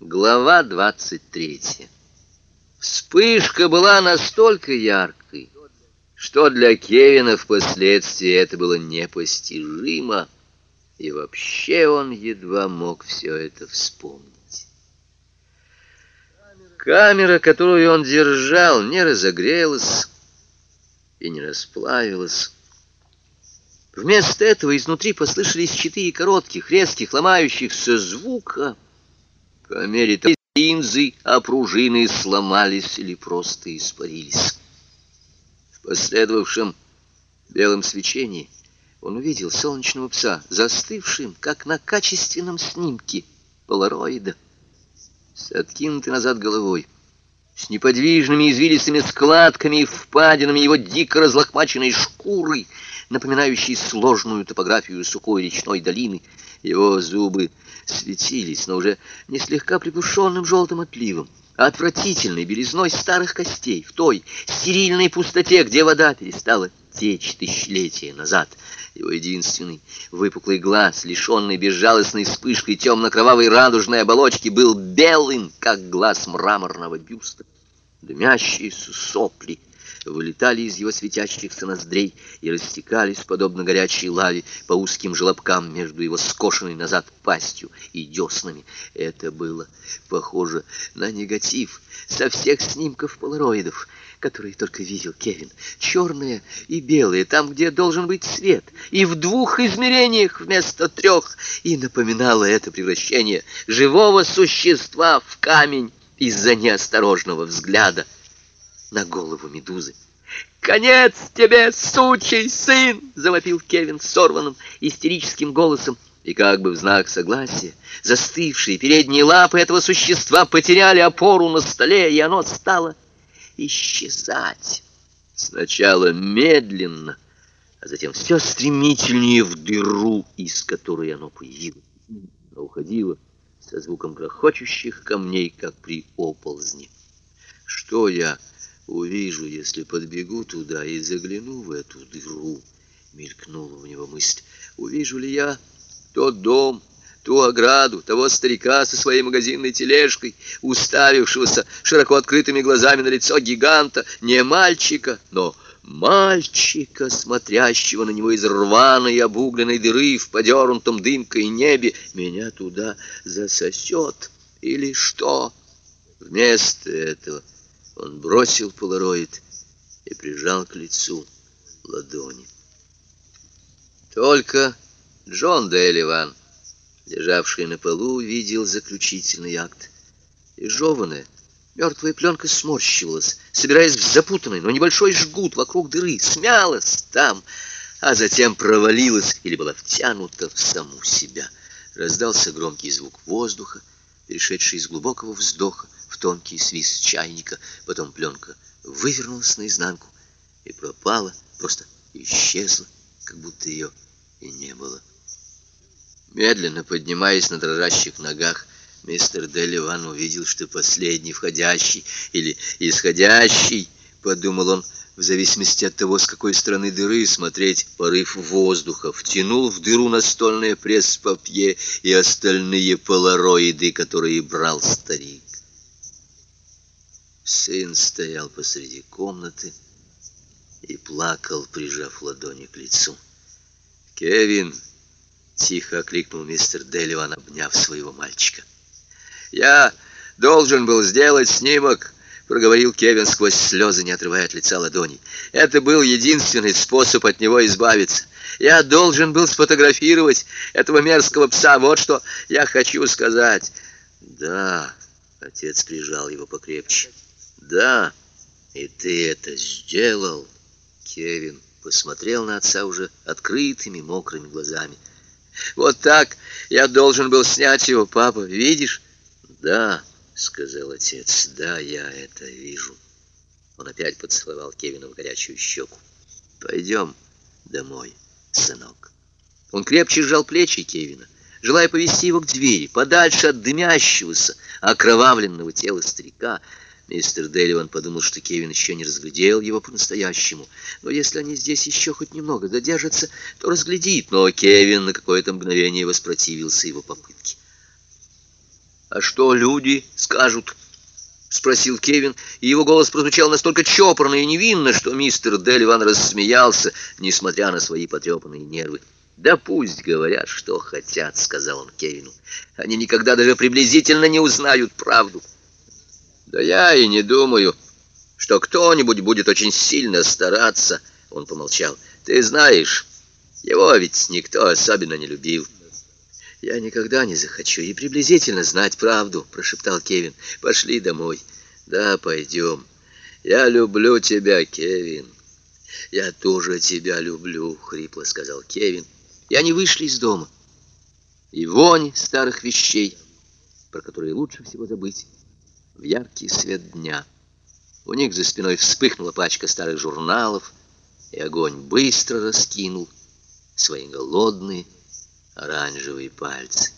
Глава 23 Вспышка была настолько яркой, что для Кевина впоследствии это было непостижимо, и вообще он едва мог все это вспомнить. Камера, которую он держал, не разогрелась и не расплавилась. Вместо этого изнутри послышались четыре коротких, резких, ломающихся звука — по мере того, линзы, а пружины сломались или просто испарились. В последовавшем белом свечении он увидел солнечного пса, застывшим, как на качественном снимке полароида, с откинутой назад головой, с неподвижными извилистыми складками и впадинами его дико разлохмаченной шкуры, напоминающей сложную топографию сухой речной долины. Его зубы светились, но уже не слегка приглушенным желтым отливом, а отвратительной белизной старых костей в той стерильной пустоте, где вода перестала течь тысячелетия назад. Его единственный выпуклый глаз, лишенный безжалостной вспышкой темно-кровавой радужной оболочки, был белым, как глаз мраморного бюста. Дымящиеся сопли вылетали из его светящихся ноздрей и растекались, подобно горячей лаве, по узким желобкам между его скошенной назад пастью и деснами. Это было похоже на негатив со всех снимков полароидов, которые только видел Кевин. Черные и белые, там, где должен быть свет, и в двух измерениях вместо трех. И напоминало это превращение живого существа в камень из-за неосторожного взгляда на голову медузы. «Конец тебе, сучий сын!» — завопил Кевин сорванным истерическим голосом. И как бы в знак согласия, застывшие передние лапы этого существа потеряли опору на столе, и оно стало исчезать. Сначала медленно, а затем все стремительнее в дыру, из которой оно появилось. Но уходило со звуком грохочущих камней, как при оползне. Что я увижу, если подбегу туда и загляну в эту дыру. Мелькнула у него мысль. Увижу ли я тот дом, ту ограду, того старика со своей магазинной тележкой, уставившегося широко открытыми глазами на лицо гиганта, не мальчика, но мальчика, смотрящего на него из рваной и обугленной дыры в подернутом дымкой небе, меня туда засосет или что? Вместо этого он бросил полароид и прижал к лицу ладони. Только Джон Делливан, лежавший на полу, видел заключительный акт. И жеванная, мертвая пленка сморщивалась, собираясь в запутанный, но небольшой жгут вокруг дыры, смялась там, а затем провалилась или была втянута в саму себя. Раздался громкий звук воздуха, перешедший из глубокого вздоха тонкий свист чайника, потом пленка вывернулась наизнанку и пропала, просто исчезла, как будто ее и не было. Медленно поднимаясь на дрожащих ногах, мистер Делливан увидел, что последний входящий или исходящий, подумал он, в зависимости от того, с какой стороны дыры смотреть, порыв воздуха втянул в дыру настольное пресс-папье и остальные полароиды, которые брал старик. Сын стоял посреди комнаты и плакал, прижав ладони к лицу. «Кевин!» — тихо окликнул мистер Делливан, обняв своего мальчика. «Я должен был сделать снимок!» — проговорил Кевин сквозь слезы, не отрывая от лица ладони. «Это был единственный способ от него избавиться. Я должен был сфотографировать этого мерзкого пса. Вот что я хочу сказать». «Да», — отец прижал его покрепче. Да, и ты это сделал. Кевин посмотрел на отца уже открытыми мокрыми глазами. Вот так я должен был снять его, папа, видишь? Да, сказал отец. Да, я это вижу. Он опять поцеловал Кевина в горячую щеку. Пойдем домой, сынок. Он крепче сжал плечи Кевина, желая повести его к двери, подальше от дымящегося, окровавленного тела старика. Мистер Делливан подумал, что Кевин еще не разглядел его по-настоящему. Но если они здесь еще хоть немного задержатся, то разглядит. Но Кевин на какое-то мгновение воспротивился его попытке. А что люди скажут? Спросил Кевин, и его голос прозвучал настолько чопорно и невинно, что мистер Дельван рассмеялся, несмотря на свои потрепанные нервы. «Да пусть говорят, что хотят», — сказал он Кевину. «Они никогда даже приблизительно не узнают правду». «Да я и не думаю, что кто-нибудь будет очень сильно стараться», — он помолчал. «Ты знаешь, его ведь никто особенно не любил». «Я никогда не захочу и приблизительно знать правду», — прошептал Кевин. «Пошли домой». «Да, пойдем. Я люблю тебя, Кевин». «Я тоже тебя люблю», — хрипло сказал Кевин. И они вышли из дома. И вонь старых вещей, про которые лучше всего забыть, в яркий свет дня. У них за спиной вспыхнула пачка старых журналов, и огонь быстро раскинул свои голодные, оранжевые пальцы.